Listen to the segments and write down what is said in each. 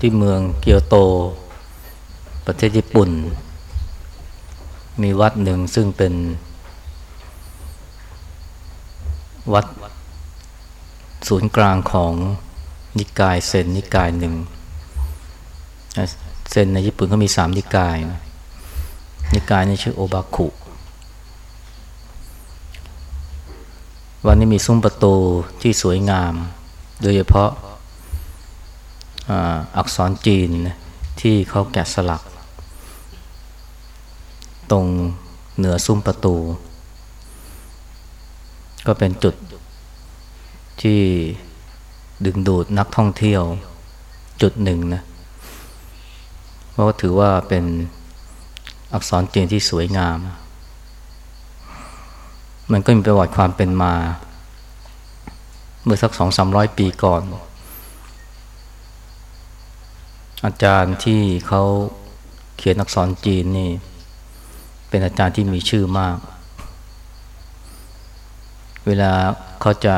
ที่เมืองเกียวโต ประเทศญี่ปุ่น มีวัดหนึ่งซึ่งเป็น วัดศูนย์กลางของนิกายเซนนิกายหนึ่งเซนในญี่ปุ่นเขามีสามนิกายนะนิกายนี้ชื่อโอบาคุ วันนี้มีซุ้มประตูที่สวยงาม โดยเฉพาะ อักษรจีนที่เขาแกะสลัก ตรงเหนือซุ้มประตู ก็เป็นจุดที่ดึงดูดนักท่องเที่ยวจุดหนึ่งนะเพราะถือว่าเป็นอักษรจีนที่สวยงาม มันก็มีประวัติความเป็นมา เมื่อสักสองสามร้อยปีก่อน อาจารย์ที่เขาเขียนอักษรจีนนี่ เป็นอาจารย์ที่มีชื่อมาก เวลาเขาจะ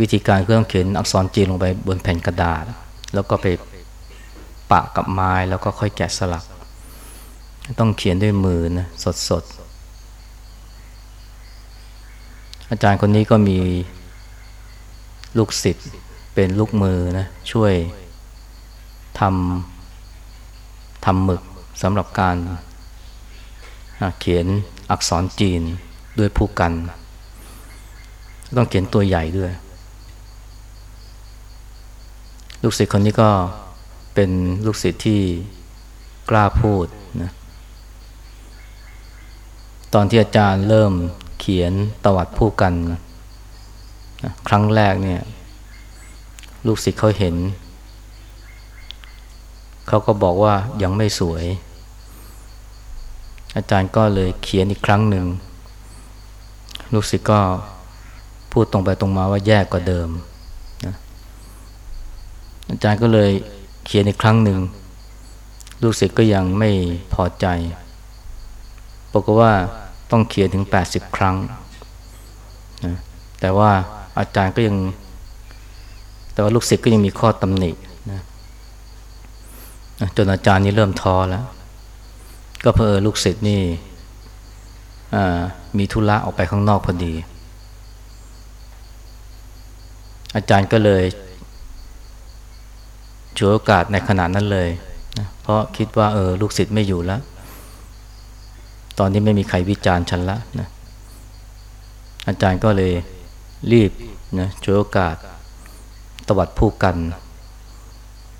วิธีการเครื่องเขียนอักษรจีนลงไปบนแผ่นกระดาษ แล้วก็ไปปะกับไม้แล้วก็ค่อยแกะสลัก ต้องเขียนด้วยมือนะสดสดอาจารย์คนนี้ก็มีลูกศิษย์เป็นลูกมือนะช่วย ทำทำหมึกสำหรับการเขียนอักษรจีนด้วยผู้กัน ต้องเขียนตัวใหญ่ด้วย ลูกศิษย์คนนี้ก็เป็นลูกศิษย์ที่กล้าพูดนะตอนที่อาจารย์เริ่มเขียนตวัดผู้กันนะครั้งแรกเนี่ย ลูกศิษย์เขาเห็น เขาก็บอกว่ายังไม่สวย อาจารย์ก็เลยเขียนอีกครั้งหนึ่ง ลูกศิษย์ก็พูดตรงไปตรงมาว่าแย่กว่าเดิมอาจารย์ก็เลยเขียนอีกครั้งหนึ่ง ลูกศิษย์ก็ยังไม่พอใจบอกว่าต้องเขียนถึง 80 ครั้งนะแต่ว่าอาจารย์ก็ยัง แต่ว่าลูกศิษย์ก็ยังมีข้อตำหนิ จนอาจารย์นี่เริ่มท้อแล้ว ก็เพอลูกศิษย์นี่มีธุระออกไปข้างนอกพอดี อาจารย์ก็เลยฉวยโอกาสในขณะนั้นเลยนะเพราะคิดว่าเออลูกศิษย์ไม่อยู่แล้ว ตอนนี้ไม่มีใครวิจารณ์ฉันละนะอาจารย์ก็เลยรีบนะฉวยโอกาสตวัดผู้กัน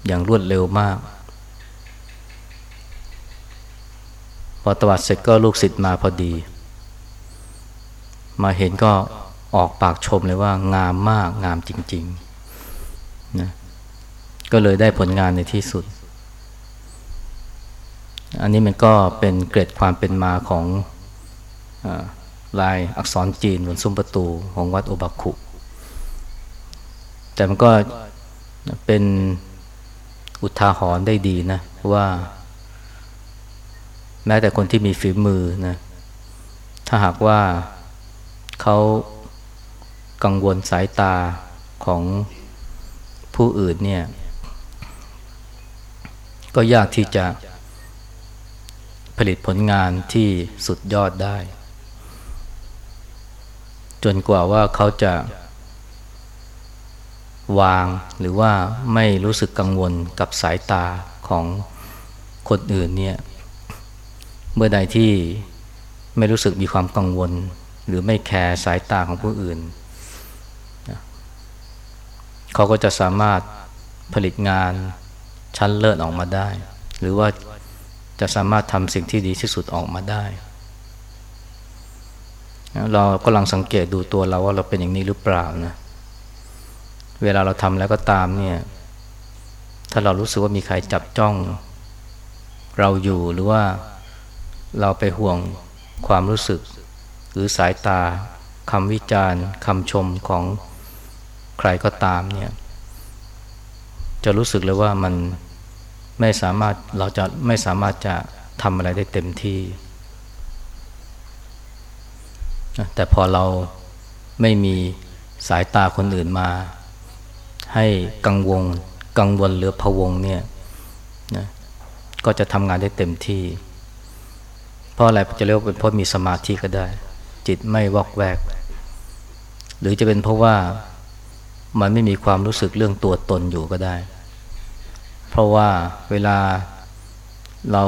อย่างรวดเร็วมาก อตวัดเสร็จก็ลูกศิษย์มาพอดี มาเห็นก็ออกปากชมเลยว่างามมากงามจริงๆนะก็เลยได้ผลงานในที่สุด อันนี้มันก็เป็นเกร็ดความเป็นมาของอลายอักษรจีนบนซุ้มประตูของวัดโอบาคุ แต่มันก็เป็นอุทาหรณ์ได้ดีนะว่า แม้แต่คนที่มีฝีมือนะถ้าหากว่าเขากังวลสายตาของผู้อื่นเนี่ย ก็ยากที่จะผลิตผลงานที่สุดยอดได้ จนกว่าว่าเขาจะวางหรือว่าไม่รู้สึกกังวลกับสายตาของคนอื่นเนี่ย เมื่อใดที่ไม่รู้สึกมีความกังวล หรือไม่แคร์สายตาของผู้อื่น เขาก็จะสามารถผลิตงานชั้นเลิศออกมาได้ หรือว่าจะสามารถทำสิ่งที่ดีที่สุดออกมาได้ เรากำลังสังเกตดูตัวเราว่าเราเป็นอย่างนี้หรือเปล่านะเวลาเราทำแล้วก็ตามเนี่ยถ้าเรารู้สึกว่ามีใครจับจ้อง เราอยู่หรือว่า เราไปห่วงความรู้สึก หรือสายตาคำวิจารณ์คำชมของใครก็ตามเนี่ย จะรู้สึกเลยว่ามันไม่สามารถเราจะไม่สามารถจะทำอะไรได้เต็มที่ แต่พอเราไม่มีสายตาคนอื่นมา ให้กังวลกังวลหรือพะวงเนี่ยนะก็จะทำงานได้เต็มที่ เพราะอะไรจะเรียกว่าเป็นเพราะมีสมาธิก็ได้ จิตไม่วอกแวก หรือจะเป็นเพราะว่ามันไม่มีความรู้สึกเรื่องตัวตนอยู่ก็ได้ เพราะว่าเวลาเรา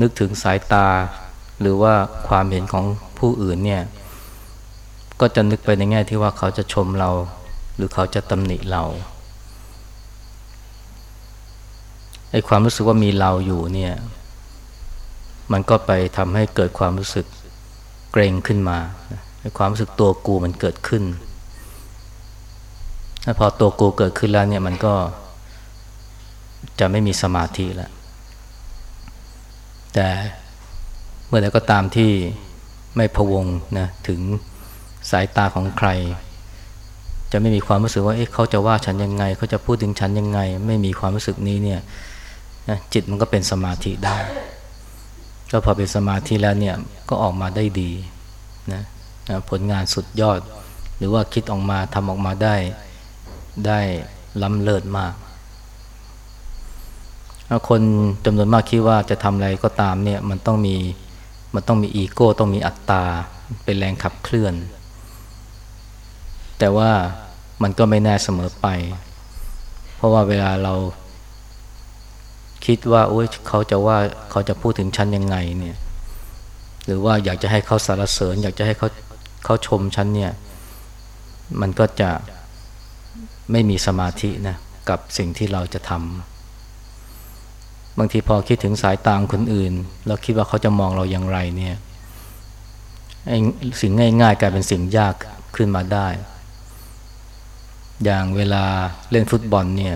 นึกถึงสายตา หรือว่าความเห็นของผู้อื่นเนี่ยก็จะนึกไปในแง่ที่ว่าเขาจะชมเรา หรือเขาจะตำหนิเราไอ้ความรู้สึกว่ามีเราอยู่เนี่ย มันก็ไปทำให้เกิดความรู้สึกเกรงขึ้นมาความรู้สึกตัวกูมันเกิดขึ้นพอตัวกูเกิดขึ้นแล้วเนี่ยมันก็จะไม่มีสมาธิแล้ว แต่เมื่อใดก็ตามที่ไม่พวงนะถึงสายตาของใคร จะไม่มีความรู้สึกว่าเอ๊ะเขาจะว่าฉันยังไง เขาจะพูดถึงฉันยังไง ไม่มีความรู้สึกนี้เนี่ยจิตมันก็เป็นสมาธิได้ แล้วพอเป็นสมาธิแล้วเนี่ยก็ออกมาได้ดีนะนะผลงานสุดยอด หรือว่าคิดออกมาทำออกมาได้ได้ล้ำเลิศมาก คนจำนวนมากคิดว่าจะทำอะไรก็ตามเนี่ยมันต้องมีมันต้องมีอีโก้ต้องมีอัตตาเป็นแรงขับเคลื่อน แต่ว่ามันก็ไม่แน่เสมอไป เพราะว่าเวลาเรา คิดว่าโอ้ยเขาจะว่าเขาจะพูดถึงฉันยังไงเนี่ย หรือว่าอยากจะให้เขาสรรเสริญ อยากจะให้เขาเขาชมฉันเนี่ย มันก็จะไม่มีสมาธินะกับสิ่งที่เราจะทำบางทีพอคิดถึงสายตาคนอื่นเราคิดว่าเขาจะมองเราอย่างไรเนี่ยสิ่งง่าย ๆ กลายเป็นสิ่งยากขึ้นมาได้ อย่างเวลาเล่นฟุตบอลเนี่ย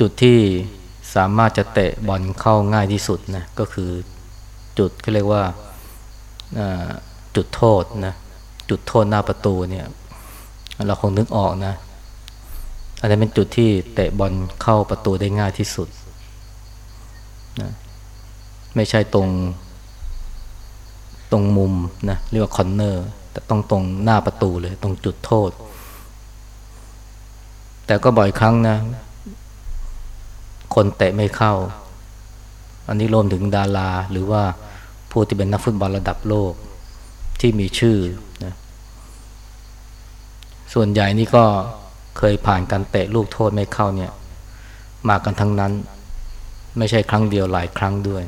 จุดที่สามารถจะเตะบอลเข้าง่ายที่สุดนะก็คือจุดก็เรียกว่าจุดโทษนะจุดโทษหน้าประตูเนี่ยเราคงนึกออกนะอันนี้เป็นจุดที่เตะบอลเข้าประตูได้ง่ายที่สุดนะไม่ใช่ตรง ตรงมุมนะเรียกว่าคอนเนอร์แต่ต้องตรงหน้าประตูเลย ตรงจุดโทษ แต่ก็บ่อยครั้งนะ คนเตะไม่เข้า อันนี้รวมถึงดารา หรือว่าผู้ที่เป็นนักฟุตบอลระดับโลกที่มีชื่อนะส่วนใหญ่นี่ก็เคยผ่านการเตะลูกโทษไม่เข้าเนี่ยมากันทั้งนั้น ไม่ใช่ครั้งเดียวหลายครั้งด้วย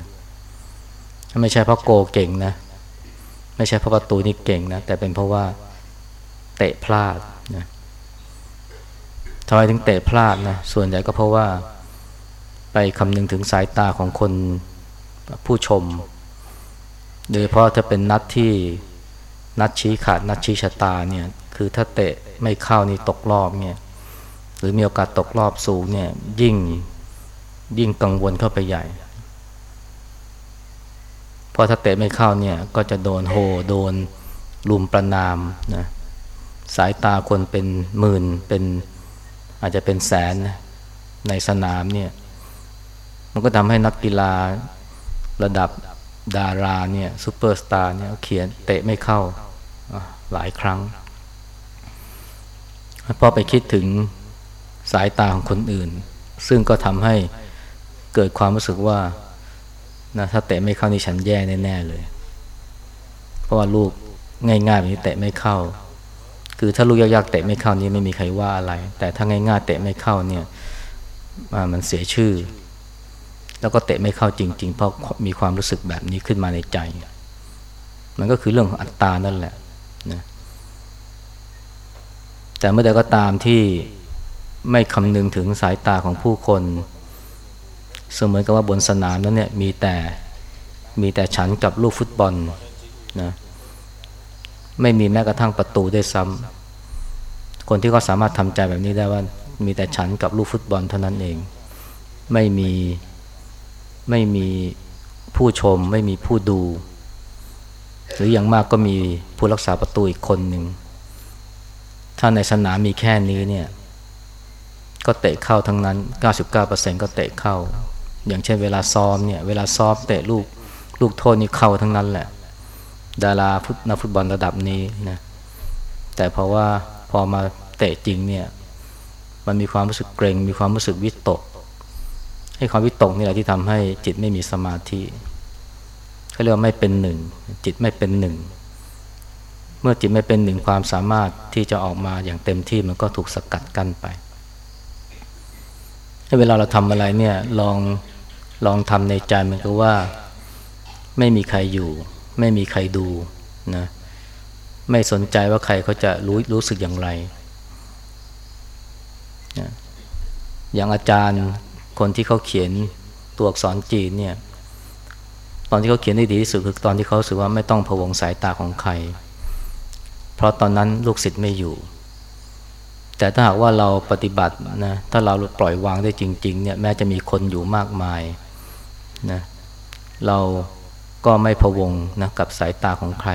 ไม่ใช่เพราะโกเก่งนะ ไม่ใช่เพราะประตูนี่เก่งนะ แต่เป็นเพราะว่าเตะพลาดนะทำไมถึงเตะพลาดนะ ส่วนใหญ่ก็เพราะว่า ไปคำนึงถึงสายตาของคนผู้ชม โดยเพราะถ้าเป็นนัดที่นัดชี้ขาดนัดชี้ชะตาเนี่ยคือถ้าเตะไม่เข้านี่ตกรอบเนี่ยหรือมีโอกาสตกรอบสูงเนี่ยยิ่งยิ่งกังวลเข้าไปใหญ่เพอถ้าเตะไม่เข้าเนี่ยก็จะโดนโหโดนรุมประณามนะสายตาคนเป็นหมื่นเป็นอาจจะเป็นแสนในสนามเนี่ย มันก็ทำให้นักกีฬาระดับดาราเนี่ยซูเปอร์สตาร์เนี่ยเขียนเตะไม่เข้าหลายครั้งพอไปคิดถึงสายตาของคนอื่น ซึ่งก็ทำให้เกิดความรู้สึกว่านะถ้าเตะไม่เข้านี่ฉันแย่แน่ๆเลย เพราะว่าลูกง่ายๆแบบนี้เตะไม่เข้า คือถ้าลูกยากๆเตะไม่เข้านี่ไม่มีใครว่าอะไร แต่ถ้าง่ายๆเตะไม่เข้าเนี่ยมันเสียชื่อ แล้วก็เตะไม่เข้าจริง ๆ เพราะมีความรู้สึกแบบนี้ขึ้นมาในใจ มันก็คือเรื่องของอัตตานั่นแหละนะแต่เมื่อใดก็ตามที่ไม่คำนึงถึงสายตาของผู้คน เสมือนกับว่าบนสนามนั้นเนี่ยมีแต่มีแต่ฉันกับลูกฟุตบอลนะไม่มีแม้กระทั่งประตูได้ซ้ำคนที่เขาสามารถทำใจแบบนี้ได้ว่ามีแต่ฉันกับลูกฟุตบอลเท่านั้นเอง ไม่มี ไม่มีผู้ชม ไม่มีผู้ดู หรืออย่างมากก็มีผู้รักษาประตูอีกคนหนึ่ง ถ้าในสนามมีแค่นี้เนี่ยก็เตะเข้าทั้งนั้น 99%ก็เตะเข้า อย่างเช่นเวลาซ้อมเนี่ย เวลาซ้อมเตะลูกลูกโทษนี่เข้าทั้งนั้นแหละ ดาราฟุตนักฟุตบอลระดับนี้นะ แต่เพราะว่าพอมาเตะจริงเนี่ย มันมีความรู้สึกเกรง มีความรู้สึกวิตก ให้ความวิตกนี่แหละที่ทำให้จิตไม่มีสมาธิเขาเรียกว่าไม่เป็นหนึ่ง จิตไม่เป็นหนึ่ง เมื่อจิตไม่เป็นหนึ่งความสามารถที่จะออกมาอย่างเต็มที่มันก็ถูกสกัดกั้นไปให้เวลาเราทำอะไรเนี่ยลองลองทำในใจมันก็ว่าไม่มีใครอยู่ ไม่มีใครดูนะไม่สนใจว่าใครเขาจะรู้รู้สึกอย่างไรนะอย่างอาจารย์ คนที่เขาเขียนตัวอักษรจีนเนี่ยตอนที่เขาเขียนได้ดีที่สุดคือตอนที่เขาสึกว่าไม่ต้องพวงสายตาของใคร เพราะตอนนั้นลูกศิษย์ไม่อยู่ แต่ถ้าหากว่าเราปฏิบัตินะถ้าเราปล่อยวางได้จริง ๆ เนี่ยแม้จะมีคนอยู่มากมายนะเราก็ไม่พวงนะกับสายตาของใคร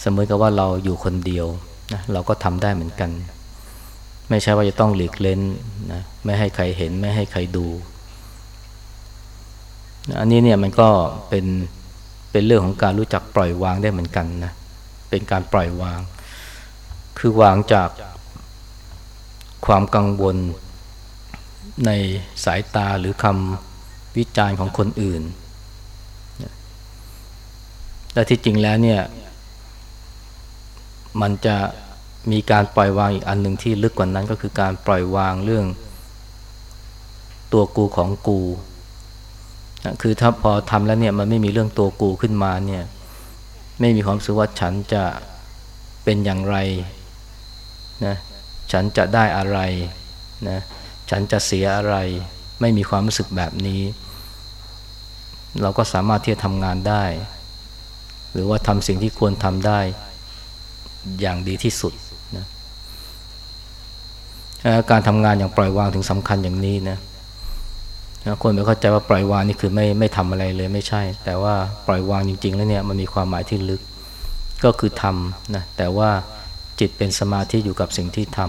เสมอกับว่าเราอยู่คนเดียวนะเราก็ทำได้เหมือนกัน ไม่ใช่ว่าจะต้องหลีกเล้นนะไม่ให้ใครเห็นไม่ให้ใครดู อันนี้เนี่ยมันก็เป็นเป็นเรื่องของการรู้จักปล่อยวางได้เหมือนกันนะเป็นการปล่อยวาง คือวางจากความกังวลในสายตาหรือคำวิจารณ์ของคนอื่น และที่จริงแล้วเนี่ย มันจะ มีการปล่อยวางอีกอันหนึ่งที่ลึกกว่านั้นก็คือการปล่อยวางเรื่อง ตัวกูของกูคือถ้าพอทำแล้วเนี่ยมันไม่มีเรื่องตัวกูขึ้นมาเนี่ย ไม่มีความสึกว่าฉันจะเป็นอย่างไรนะฉันจะได้อะไรนะฉันจะเสียอะไร ไม่มีความรู้สึกแบบนี้ เราก็สามารถที่จะทำงานได้ หรือว่าทำสิ่งที่ควรทำได้อย่างดีที่สุด การทำงานอย่างปล่อยวางถึงสำคัญอย่างนี้นะคนไม่เข้าใจว่าปล่อยวางนี่คือไม่ไม่ทำอะไรเลยไม่ใช่ แต่ว่าปล่อยวางจริง ๆ แล้วเนี่ยมันมีความหมายที่ลึก ก็คือทำนะแต่ว่าจิตเป็นสมาธิอยู่กับสิ่งที่ท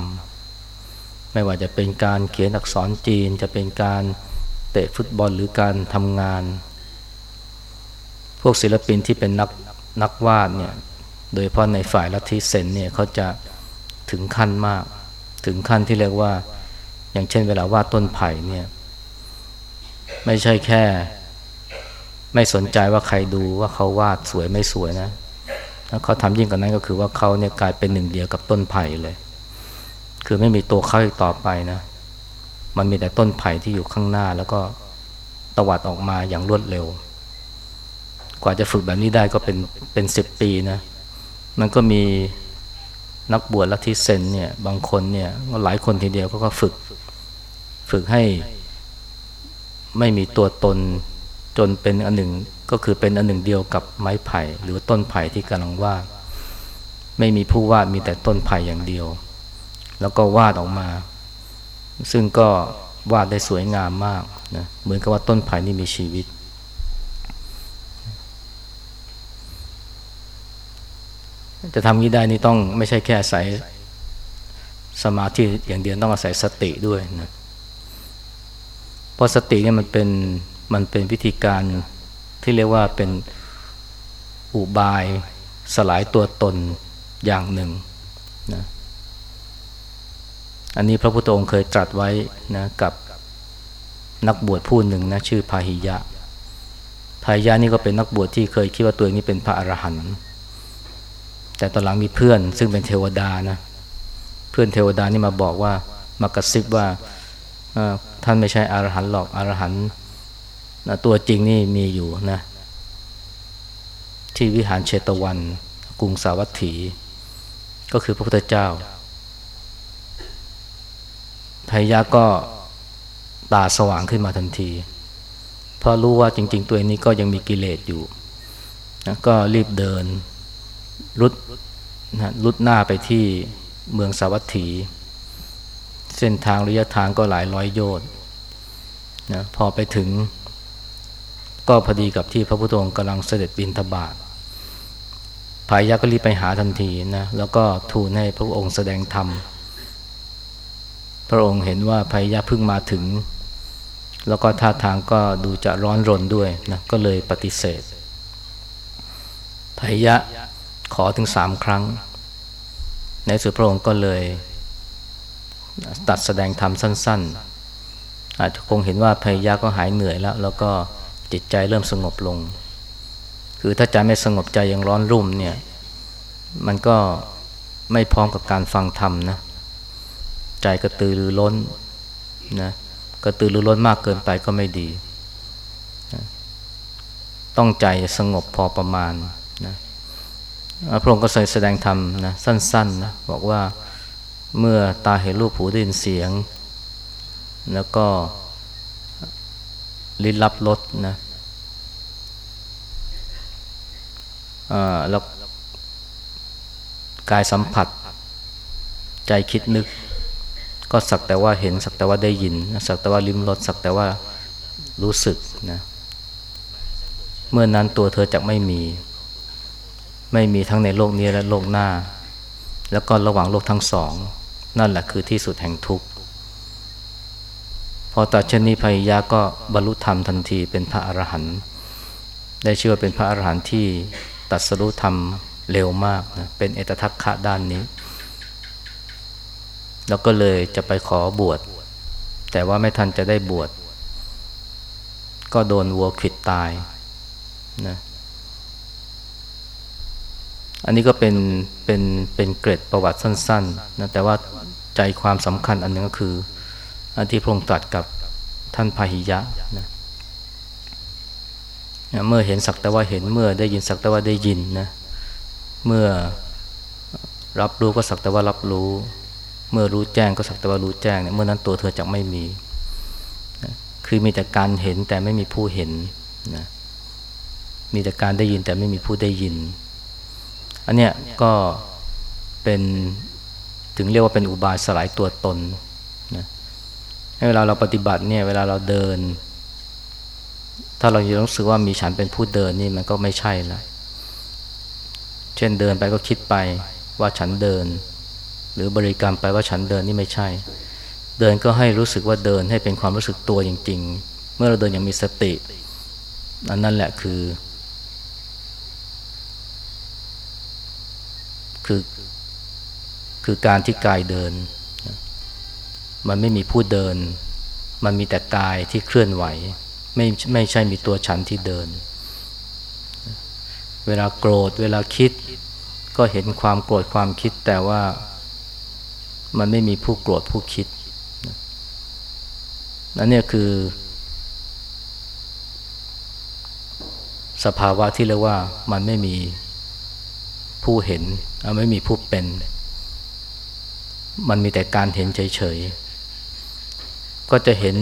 ำไม่ว่าจะเป็นการเขียนอักษรจีน จะเป็นการเตะฟุตบอลหรือการทำงาน พวกศิลปินที่เป็นนักนักวาดเนี่ยโดยเฉพาะในฝ่ายลัทธิเซนเนี่ยเขาจะถึงขั้นมาก ถึงขั้นที่เรียกว่า อย่างเช่นเวลาวาดต้นไผ่เนี่ย ไม่ใช่แค่ ไม่สนใจว่าใครดูว่าเขาวาดสวยไม่สวยนะแล้วเขาทำยิ่งกว่านั้นก็คือว่าเขาเนี่ยกลายเป็นหนึ่งเดียวกับต้นไผ่เลย คือไม่มีตัวเขาอีกต่อไปนะ มันมีแต่ต้นไผ่ที่อยู่ข้างหน้า แล้วก็ตวัดออกมาอย่างรวดเร็ว กว่าจะฝึกแบบนี้ได้ก็เป็นเป็นสิบปีนะ มันก็มี นักบวชลัทธิเซนเนี่ยบางคนเนี่ยหลายคนทีเดียวก็ก็ฝึก ฝึกให้ไม่มีตัวตนจนเป็นอันหนึ่งก็คือเป็นอันหนึ่งเดียวกับไม้ไผ่ หรือต้นไผ่ที่กำลังวาดไม่มีผู้วาดมีแต่ต้นไผ่อย่างเดียว แล้วก็วาดออกมา ซึ่งก็วาดได้สวยงามมากนะเหมือนกับว่าต้นไผ่นี่มีชีวิต จะทำนี้ได้นี่ต้องไม่ใช่แค่อาศัยสมาธิอย่างเดียวต้องอาศัยสติด้วยนะเพราะสติเนี่ยมันเป็นมันเป็นวิธีการที่เรียกว่าเป็นอุบายสลายตัวตนอย่างหนึ่งนะอันนี้พระพุทธองค์เคยตรัสไว้นะกับนักบวชผู้หนึ่งนะชื่อพาหิยะพาหิยะนี่ก็เป็นนักบวชที่เคยคิดว่าตัวเองนี้เป็นพระอรหันต์ แต่ตอนหลังมีเพื่อนซึ่งเป็นเทวดานะ เพื่อนเทวดานี่มาบอกว่ามากระซิบว่าท่านไม่ใช่อรหันต์หรอกอรหันต์ตัวจริงนี่มีอยู่นะ ที่วิหารเชตวัน กรุงสาวัตถี ก็คือพระพุทธเจ้าพยาก็ตาสว่างขึ้นมาทันที เพราะรู้ว่าจริง ๆ ตัวเองนี้ก็ยังมีกิเลสอยู่นะก็รีบเดิน รุดนะรุดหน้าไปที่เมืองสาวัตถี เส้นทางระยะทางก็หลายร้อยโยชน์นะพอไปถึง ก็พอดีกับที่พระพุทธองค์กำลังเสด็จบินทบาทพายะก็รีบไปหาทันทีนะแล้วก็ทูลให้พระองค์แสดงธรรม พระองค์เห็นว่าพายะเพิ่งมาถึง แล้วก็ท่าทางก็ดูจะร้อนรนด้วยนะก็เลยปฏิเสธพายะ ขอถึงสามครั้ง ในสุดพระองค์ก็เลยตัดแสดงธรรมสั้น ๆ อาจจะคงเห็นว่าพยาก็หายเหนื่อยแล้ว แล้วก็จิตใจเริ่มสงบลง คือถ้าใจไม่สงบใจยังร้อนรุ่มเนี่ย มันก็ไม่พร้อมกับการฟังธรรมนะ ใจกระตือรือร้นนะกระตือรือร้นมากเกินไปก็ไม่ดี ต้องใจสงบพอประมาณ พระองค์ก็แสดงธรรมนะสั้นๆนะบอกว่าเมื่อตาเห็นรูปหูได้ยินเสียง แล้วก็ลิ้นรับรสนะแล้วกายสัมผัส ใจคิดนึก ก็สักแต่ว่าเห็น สักแต่ว่าได้ยิน สักแต่ว่าลิ้มรสสักแต่ว่ารู้สึกนะเมื่อนั้นตัวเธอจะไม่มี ไม่มีทั้งในโลกนี้และโลกหน้า แล้วก็ระหว่างโลกทั้งสอง นั่นแหละคือที่สุดแห่งทุกข์ พอตัดชนีพยยาก็บรรลุธรรมทันทีเป็นพระอรหันต์ได้ชื่อว่าเป็นพระอรหันต์ที่ตัดสรุธรรมเร็วมากนะเป็นเอตทัคคะด้านนี้ แล้วก็เลยจะไปขอบวช แต่ว่าไม่ทันจะได้บวช ก็โดนวัวขิดตายนะ อันนี้ก็เป็นเป็นเป็นเกร็ดประวัติสั้นๆนะแต่ว่าใจความสำคัญอันนึงก็คืออันที่พระองค์ตรัสกับท่านพาหิยะนะเมื่อเห็นสักแต่ว่าเห็นเมื่อได้ยินสักแต่ว่าได้ยินนะเมื่อรับรู้ก็สักแต่ว่ารับรู้ เมื่อรู้แจ้งก็สักแต่ว่ารู้แจ้งเนี่ยเมื่อนั้นตัวเธอจะไม่มีนะคือมีแต่การเห็นแต่ไม่มีผู้เห็นนะมีแต่การได้ยินแต่ไม่มีผู้ได้ยิน อันเนี้ยก็เป็นถึงเรียกว่าเป็นอุบายสลายตัวตนนะให้เวลาเราปฏิบัติเนี่ยเวลาเราเดิน ถ้าเรายังรู้สึกว่ามีฉันเป็นผู้เดินนี่มันก็ไม่ใช่ละเช่นเดินไปก็คิดไปว่าฉันเดิน หรือบริกรรมไปว่าฉันเดินนี่ไม่ใช่ เดินก็ให้รู้สึกว่าเดินให้เป็นความรู้สึกตัวจริง ๆ เมื่อเราเดินอย่างมีสติอันนั้นแหละคือ คือคือการที่กายเดิน มันไม่มีผู้เดิน มันมีแต่กายที่เคลื่อนไหว ไม่ไม่ใช่มีตัวฉันที่เดิน เวลาโกรธ เวลาคิด ก็เห็นความโกรธความคิดแต่ว่ามันไม่มีผู้โกรธผู้คิดนั่นเนี่ยคือ สภาวะที่เรียกว่ามันไม่มีผู้เห็นไม่มีผู้เป็น มันมีแต่การเห็นเฉยๆ ก็จะเห็น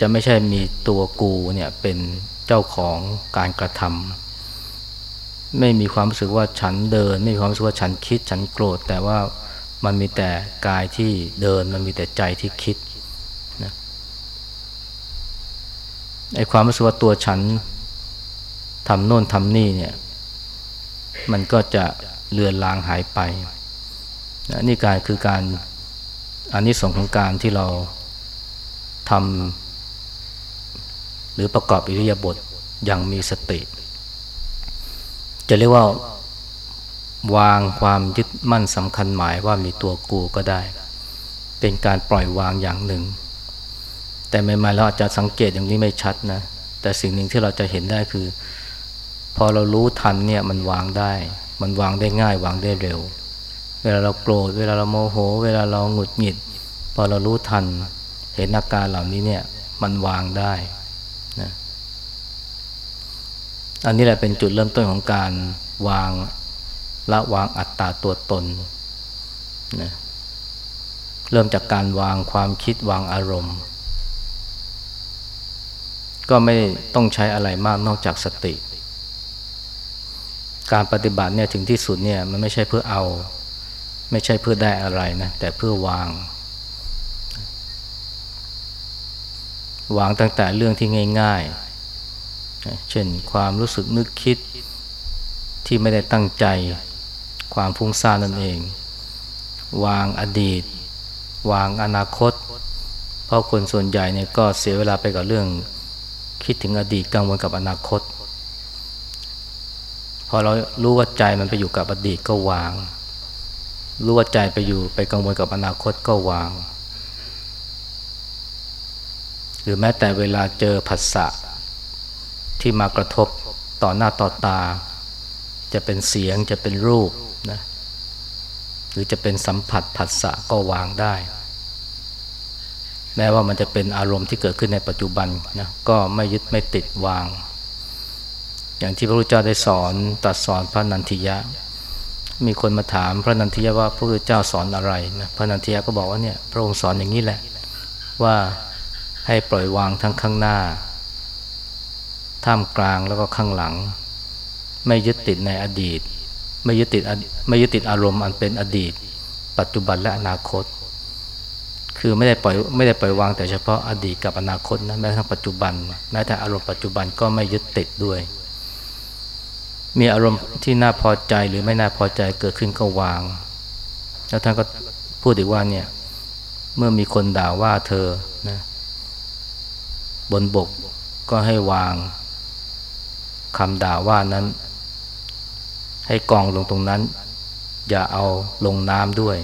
จะไม่ใช่มีตัวกูเนี่ยเป็นเจ้าของการกระทำไม่มีความรู้สึกว่าฉันเดิน ไม่มีความรู้สึกว่าฉันคิด ฉันโกรธ แต่ว่ามันมีแต่กายที่เดิน มันมีแต่ใจที่คิดนะไอความรู้สึกว่าตัวฉันทำโน่นทำนี่เนี่ย มันก็จะเลือนลางหายไปนะนี่การคือการอันนี้ส่งของการที่เราทำหรือประกอบอิริยาบถอย่างมีสติ จะเรียกว่าวางความยึดมั่นสำคัญหมายว่ามีตัวกูก็ได้ เป็นการปล่อยวางอย่างหนึ่ง แต่ใหม่ๆเราอาจจะสังเกตอย่างนี้ไม่ชัดนะ แต่สิ่งหนึ่งที่เราจะเห็นได้คือ พอเรารู้ทันเนี่ยมันวางได้ มันวางได้ง่าย วางได้เร็ว เวลาเราโกรธเวลาเราโมโห เวลาเราหงุดหงิด พอเรารู้ทัน เห็นอาการเหล่านี้เนี่ยมันวางได้นะอันนี้แหละเป็นจุดเริ่มต้นของการวางละวางอัตตาตัวตนนะเริ่มจากการวางความคิดวางอารมณ์ ก็ไม่ต้องใช้อะไรมากนอกจากสติ การปฏิบัติเนี่ยถึงที่สุดเนี่ยมันไม่ใช่เพื่อเอา ไม่ใช่เพื่อได้อะไรนะแต่เพื่อวาง วางตั้งแต่เรื่องที่ง่ายๆ เช่นความรู้สึกนึกคิดที่ไม่ได้ตั้งใจ ความฟุ้งซ่านนั่นเอง วางอดีต วางอนาคต เพราะคนส่วนใหญ่เนี่ยก็เสียเวลาไปกับเรื่องคิดถึงอดีตกังวลกับอนาคต พอเรารู้ว่าใจมันไปอยู่กับอดีตก็วาง รู้ว่าใจไปอยู่ไปกังวลกับอนาคตก็วาง หรือแม้แต่เวลาเจอผัสสะที่มากระทบต่อหน้าต่อตา จะเป็นเสียงจะเป็นรูปนะหรือจะเป็นสัมผัสผัสสะก็วางได้ แม้ว่ามันจะเป็นอารมณ์ที่เกิดขึ้นในปัจจุบันนะก็ไม่ยึดไม่ติดวาง อย่างที่พระพุทธเจ้าได้สอนตัดสอนพระนันทิยะ มีคนมาถามพระนันทิยะว่าพระพุทธเจ้าสอนอะไรนะพระนันทิยะก็บอกว่าเนี่ยพระองค์สอนอย่างนี้แหละ ว่าให้ปล่อยวางทั้งข้างหน้า ท่ามกลางแล้วก็ข้างหลัง ไม่ยึดติดในอดีต ไม่ยึดติดไม่ยึดติดอารมณ์อันเป็นอดีต ปัจจุบันและอนาคต คือไม่ได้ปล่อยไม่ได้ปล่อยวางแต่เฉพาะอดีตกับอนาคตนะแม้ทั้งปัจจุบัน แม้แต่อารมณ์ปัจจุบันก็ไม่ยึดติดด้วย มีอารมณ์ที่น่าพอใจหรือไม่น่าพอใจเกิดขึ้นก็วาง แล้วท่านก็พูดอีกว่าเนี่ย เมื่อมีคนด่าว่าเธอนะบนบกก็ให้วางคำด่าว่านั้น ให้กองลงตรงนั้น อย่าเอาลงน้ำด้วย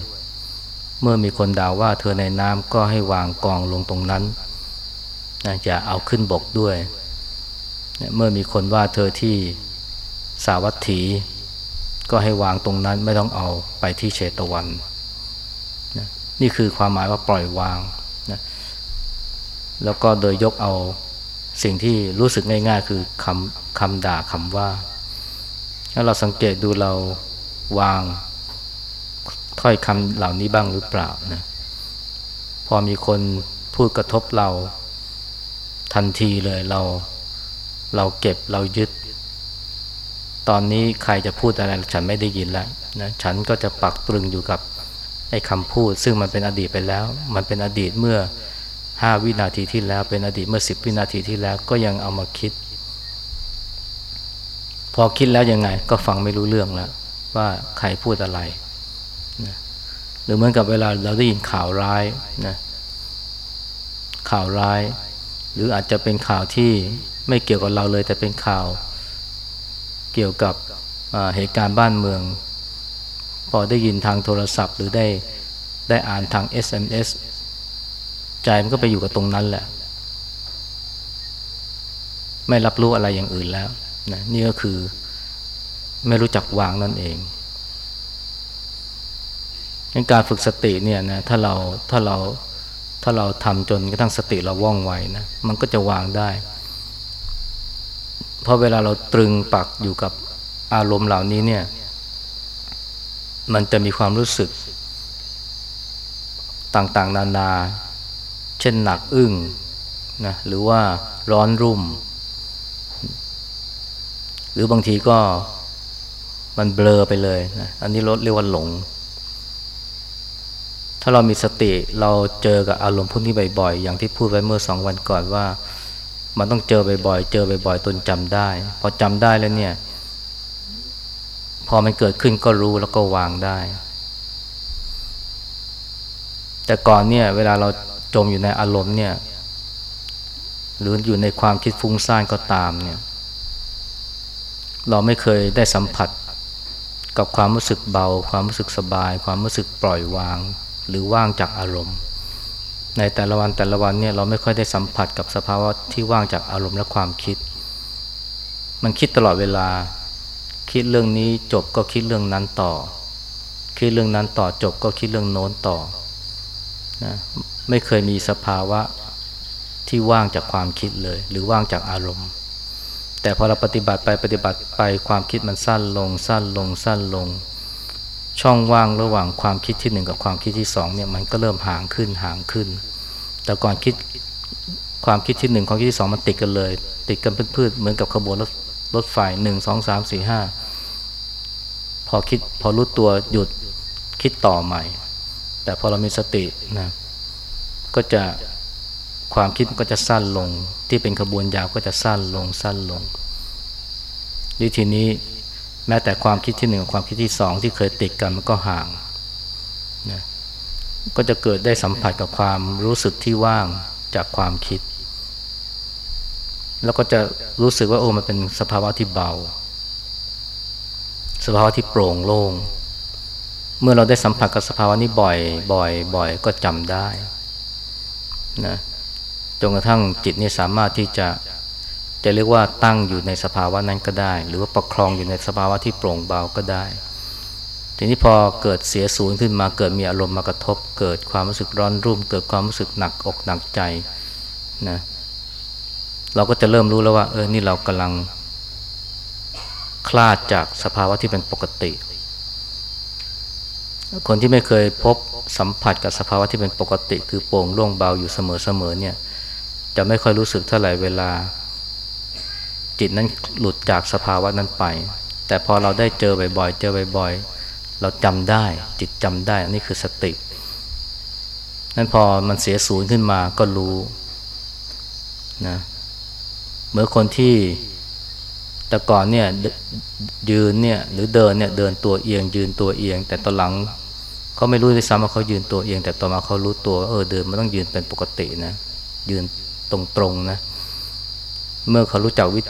เมื่อมีคนด่าว่าเธอในน้ำก็ให้วางกองลงตรงนั้นนะอย่าเอาขึ้นบกด้วยเมื่อมีคนว่าเธอที่ สาวัตถี ก็ให้วางตรงนั้นไม่ต้องเอาไปที่เชตวันนะนี่คือความหมายว่าปล่อยวางนะแล้วก็โดยยกเอาสิ่งที่รู้สึกง่าย ๆ คือคำคำด่าคำว่า ถ้าเราสังเกตดูเราวางถ้อยคำเหล่านี้บ้างหรือเปล่านะพอมีคนพูดกระทบเราทันทีเลยเรา เราเก็บเรายึด ตอนนี้ใครจะพูดอะไรฉันไม่ได้ยินแล้วนะฉันก็จะปักตรึงอยู่กับไอ้คำพูด ซึ่งมันเป็นอดีตไปแล้ว มันเป็นอดีตเมื่อห้าวินาทีที่แล้ว เป็นอดีตเมื่อสิบวินาทีที่แล้วก็ยังเอามาคิด พอคิดแล้วยังไง ก็ฟังไม่รู้เรื่องแล้ว ว่าใครพูดอะไรนะหรือเหมือนกับเวลาเราได้ยินข่าวร้ายนะข่าวร้าย หรืออาจจะเป็นข่าวที่ไม่เกี่ยวกับเราเลยแต่เป็นข่าว เกี่ยวกับเหตุการณ์บ้านเมือง พอได้ยินทางโทรศัพท์หรือได้ได้อ่านทาง SMS ใจมันก็ไปอยู่กับตรงนั้นแหละ ไม่รับรู้อะไรอย่างอื่นแล้วนะนี่ก็คือไม่รู้จักวางนั่นเองการฝึกสติเนี่ยนะถ้าเราถ้าเราถ้าเราทำจนกระทั่งสติเราว่องไวนะมันก็จะวางได้ เพราะเวลาเราตรึงปักอยู่กับอารมณ์เหล่านี้เนี่ย มันจะมีความรู้สึก ต่างๆ นานา เช่นหนักอึ้งนะหรือว่าร้อนรุ่ม หรือบางทีก็มันเบลอไปเลยนะอันนี้รถเรียกว่าหลง ถ้าเรามีสติเราเจอกับอารมณ์พวกนี้บ่อยๆ อย่างที่พูดไว้เมื่อสองวันก่อนว่า มันต้องเจอบ่อยๆ เจอบ่อยๆ ตนจำได้ พอจำได้แล้วเนี่ย พอมันเกิดขึ้นก็รู้แล้วก็วางได้ แต่ก่อนเนี่ย เวลาเราจมอยู่ในอารมณ์เนี่ย หรืออยู่ในความคิดฟุ้งซ่านก็ตามเนี่ย เราไม่เคยได้สัมผัสกับความรู้สึกเบา ความรู้สึกสบาย ความรู้สึกปล่อยวาง หรือว่างจากอารมณ์ ในแต่ละวันแต่ละวันเนี่ยเราไม่ค่อยได้สัมผัสกับสภาวะที่ว่างจากอารมณ์และความคิด มันคิดตลอดเวลา คิดเรื่องนี้จบก็คิดเรื่องนั้นต่อ คิดเรื่องนั้นต่อจบก็คิดเรื่องโน้นต่อนะไม่เคยมีสภาวะที่ว่างจากความคิดเลย หรือว่างจากอารมณ์ แต่พอเราปฏิบัติไปปฏิบัติไปความคิดมันสั้นลงสั้นลงสั้นลง ช่องว่างระหว่างความคิดที่หนึ่งกับความคิดที่สองเนี่ยมันก็เริ่มห่างขึ้นห่างขึ้น แต่ก่อนคิดความคิดที่หนึ่งความคิดที่สองมันติดกันเลย ติดกันพืชเหมือนกับขบวนรถรถไฟหนึ่งสองสามสี่ห้าพอคิดพอรู้ตัวหยุดคิดต่อใหม่ แต่พอเรามีสตินะก็จะความคิดก็จะสั้นลง ที่เป็นขบวนยาวก็จะสั้นลงสั้นลงวิธีนี้ แม้แต่ความคิดที่หนึ่งความคิดที่สองที่เคยติดกันมันก็ห่างนะก็จะเกิดได้สัมผัสกับความรู้สึกที่ว่างจากความคิด แล้วก็จะรู้สึกว่าโอ้มันเป็นสภาวะที่เบา สภาวะที่โปร่งโล่งเมื่อเราได้สัมผัสกับสภาวะนี้บ่อย บ่อย บ่อย ก็จำได้นะจนกระทั่งจิตนี่สามารถที่จะ จะเรียกว่าตั้งอยู่ในสภาวะนั้นก็ได้ หรือว่าประคองอยู่ในสภาวะที่โปร่งเบาก็ได้ ทีนี้พอเกิดเสียศูนย์ขึ้นมาเกิดมีอารมณ์มากระทบ เกิดความรู้สึกร้อนรุ่ม เกิดความรู้สึกหนักอกหนักใจนะเราก็จะเริ่มรู้แล้วว่าเออนี่เรากำลัง คลาดจากสภาวะที่เป็นปกติ คนที่ไม่เคยพบสัมผัสกับสภาวะที่เป็นปกติ คือโปร่งโล่งเบาอยู่เสมอๆเนี่ย จะไม่ค่อยรู้สึกเท่าไหร่เวลา จิตนั้นหลุดจากสภาวะนั้นไป แต่พอเราได้เจอบ่อยๆ เจอบ่อยๆ เราจำได้ จิตจำได้อันนี้คือสตินั้นพอมันเสียศูนย์ขึ้นมาก็รู้นะเมื่อคนที่แต่ก่อนเนี่ยยืนเนี่ยหรือเดินเนี่ยเดินตัวเอียง ยืนตัวเอียง แต่ตอนหลังเขาไม่รู้ด้วยซ้ำว่าเขายืนตัวเอียง แต่ต่อมาเขารู้ตัวเออเดินมันต้องยืนเป็นปกตินะยืนตรงๆนะเมื่อเขารู้จักวิ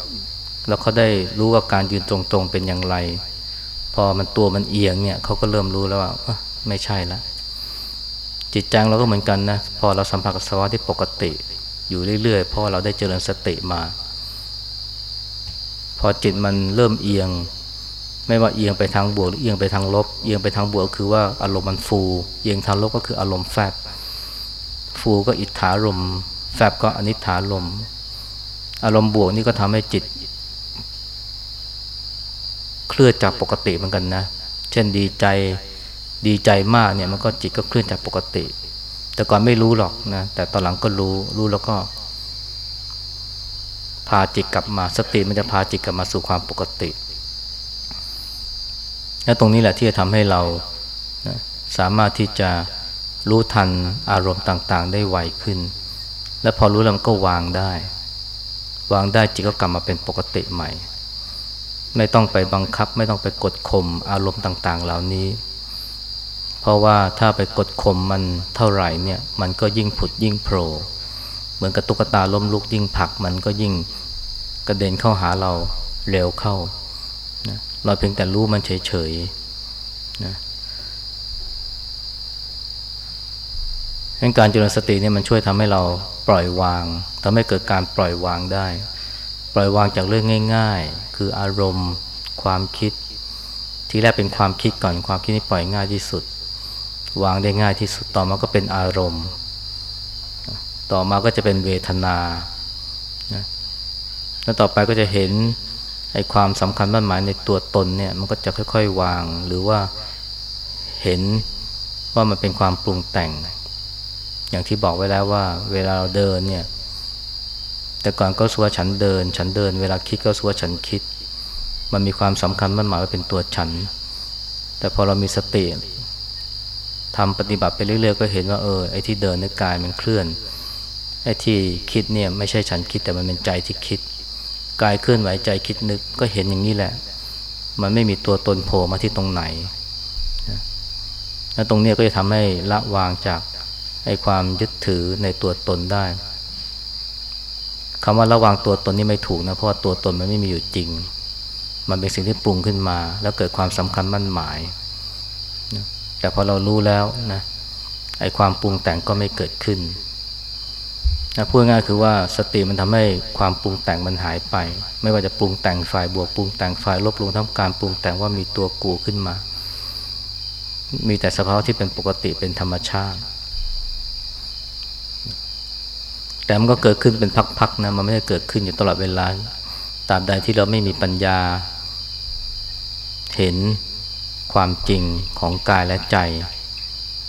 แล้วเขาได้รู้ว่าการยืนตรงๆเป็นอย่างไร พอมันตัวมันเอียงเนี่ยเขาก็เริ่มรู้แล้วว่าไม่ใช่ละจิตใจเราก็เหมือนกันนะพอเราสัมผัสกับสภาวะที่ปกติ อยู่เรื่อยๆเพราะเราได้เจริญสติมา พอจิตมันเริ่มเอียง ไม่ว่าเอียงไปทางบวกหรือเอียงไปทางลบ เอียงไปทางบวกก็คือว่าอารมณ์มันฟู เอียงทางลบก็คืออารมณ์แฟบฟูก็อิทธารมแฟบก็อนิถารมอารมณ์บวกนี่ก็ทำให้จิต เคลื่อนจากปกติเหมือนกันนะ เช่นดีใจดีใจมากเนี่ยมันก็จิตก็เคลื่อนจากปกติ แต่ก่อนไม่รู้หรอกนะ แต่ตอนหลังก็รู้รู้แล้วก็ พาจิตกลับมาสติมันจะพาจิตกลับมาสู่ความปกติ และตรงนี้แหละที่จะทำให้เรานะสามารถที่จะรู้ทันอารมณ์ต่างๆ ได้ไวขึ้น และพอรู้แล้วมันก็วางได้ วางได้จิตก็กลับมาเป็นปกติใหม่ ไม่ต้องไปบังคับ ไม่ต้องไปกดข่มอารมณ์ต่าง ๆ เหล่านี้ เพราะว่าถ้าไปกดข่มมันเท่าไหร่เนี่ย มันก็ยิ่งผุดยิ่งโผล่เหมือนกับตุ๊กตาล้มลุกยิ่งผักมันก็ยิ่งกระเด็นเข้าหาเราเร็วเข้านะเราเพียงแต่รู้มันเฉยๆนะการเจริญสติเนี่ยมันช่วยทำให้เราปล่อยวางทำให้เกิดการปล่อยวางได้ ปล่อยวางจากเรื่องง่าย ๆ คืออารมณ์ ความคิด ที่แรกเป็นความคิดก่อนความคิดนี่ปล่อยง่ายที่สุด วางได้ง่ายที่สุดต่อมาก็เป็นอารมณ์ ต่อมาก็จะเป็นเวทนาแล้วต่อไปก็จะเห็นไอ้ความสำคัญมั่นหมายในตัวตนเนี่ยมันก็จะค่อยๆ วางหรือว่าเห็นว่ามันเป็นความปรุงแต่ง อย่างที่บอกไว้แล้วว่า เวลาเราเดินเนี่ย แต่ก่อนก็สัวฉันเดิน ฉันเดิน เวลาคิดก็สัวฉันคิด มันมีความสำคัญมันหมายว่าเป็นตัวฉัน แต่พอเรามีสติทำปฏิบัติไปเรื่อยๆก็เห็นว่าเออไอ้ที่เดินในกายมันเคลื่อนไอ้ที่คิดเนี่ยไม่ใช่ฉันคิดแต่มันเป็นใจที่คิดกายเคลื่อนไหวใจคิดนึกก็เห็นอย่างนี้แหละ มันไม่มีตัวตนโผล่มาที่ตรงไหนแล้วตรงนี้ก็จะทำให้ละวางจากไอ้ความยึดถือในตัวตนได้ คำว่าระวางตัวตนนี่ไม่ถูกนะเพราะว่าตัวตนมันไม่มีอยู่จริง มันเป็นสิ่งที่ปรุงขึ้นมา แล้วเกิดความสำคัญมั่นหมายแต่พอเรารู้แล้วนะไอ้ความปรุงแต่งก็ไม่เกิดขึ้นนะพูดง่ายคือว่าสติมันทำให้ความปรุงแต่งมันหายไป ไม่ว่าจะปรุงแต่งฝ่ายบวกปรุงแต่งฝ่ายลบลงทั้งการปรุงแต่งว่ามีตัวกูขึ้นมา มีแต่สภาวะที่เป็นปกติเป็นธรรมชาติ แต่มันก็เกิดขึ้นเป็นพักๆนะมันไม่ได้เกิดขึ้นอยู่ตลอดเวลาตราบใดที่เราไม่มีปัญญา เห็นความจริงของกายและใจ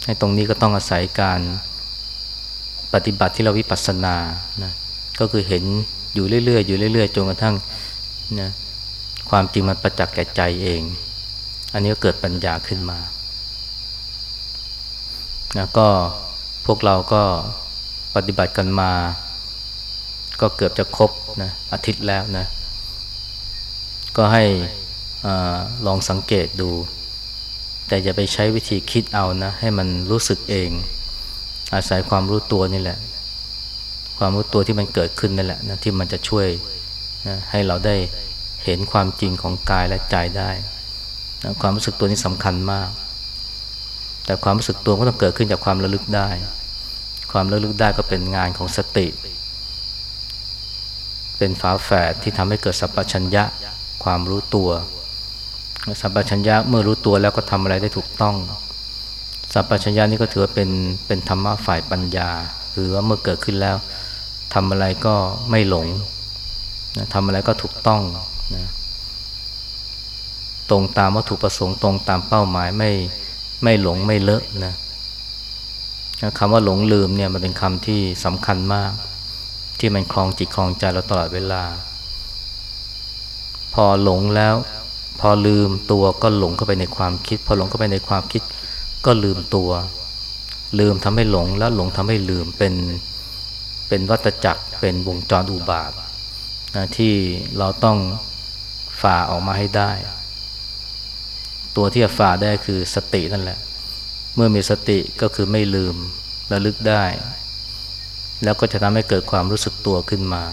ให้ตรงนี้ก็ต้องอาศัยการปฏิบัติที่เราวิปัสสนานะก็คือเห็นอยู่เรื่อยๆอยู่เรื่อยๆจนกระทั่งนะความจริงมันประจักษ์แก่ใจเอง อันนี้ก็เกิดปัญญาขึ้นมานะก็พวกเราก็ ปฏิบัติกันมา ก็เกือบจะครบนะอาทิตย์แล้วนะ ก็ให้อลองสังเกตดู แต่อย่าไปใช้วิธีคิดเอานะ ให้มันรู้สึกเอง อาศัยความรู้ตัวนี่แหละ ความรู้ตัวที่มันเกิดขึ้นนั่นแหละนะที่มันจะช่วยนะให้เราได้เห็นความจริงของกายและใจได้นะความรู้สึกตัวนี้สำคัญมาก แต่ความรู้สึกตัวก็ต้องเกิดขึ้นจากความระลึกได้ ความระลึกได้ก็เป็นงานของสติ เป็นฝาแฝดที่ทำให้เกิดสัพพัญญะความรู้ตัวสัพพัญญะเมื่อรู้ตัวแล้วก็ทำอะไรได้ถูกต้อง สัพพัญญะนี่ก็ถือว่าเป็นเป็นธรรมะฝ่ายปัญญา คือว่าเมื่อเกิดขึ้นแล้วทำอะไรก็ไม่หลงทำอะไรก็ถูกต้องนะตรงตามวัตถุประสงค์ตรงตามเป้าหมายไม่ไม่หลงไม่เลอะนะ คำว่าหลงลืมเนี่ยมันเป็นคำที่สำคัญมาก ที่มันคลองจิตคลองใจเราตลอดเวลา พอหลงแล้ว พอลืมตัวก็หลงเข้าไปในความคิด พอหลงเข้าไปในความคิด ก็ลืมตัว ลืมทำให้หลงแล้วหลงทำให้ลืมเป็นเป็นวัตจักรเป็นวงจรอุบาทนะที่เราต้องฝ่าออกมาให้ได้ ตัวที่จะฝ่าได้คือสตินั่นแหละ เมื่อมีสติก็คือไม่ลืมระลึกได้ แล้วก็จะทำให้เกิดความรู้สึกตัวขึ้นมา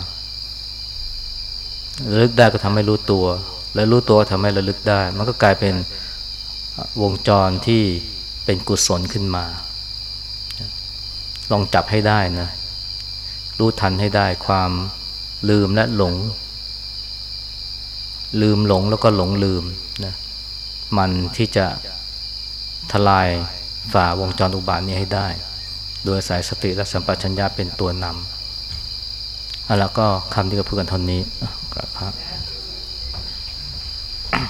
ระลึกได้ก็ทำให้รู้ตัว และรู้ตัวทำให้ระลึกได้ มันก็กลายเป็นวงจรที่เป็นกุศลขึ้นมา ลองจับให้ได้นะ รู้ทันให้ได้ความลืมและหลง ลืมหลงแล้วก็หลงลืมนะมันที่จะทลาย ฝ่าวงจรอุบาทนี้ให้ได้ โดยสายสติและสัมปชัญญะเป็นตัวนำแล้วก็คำที่ก็พูดกันทนนี้กราบพระ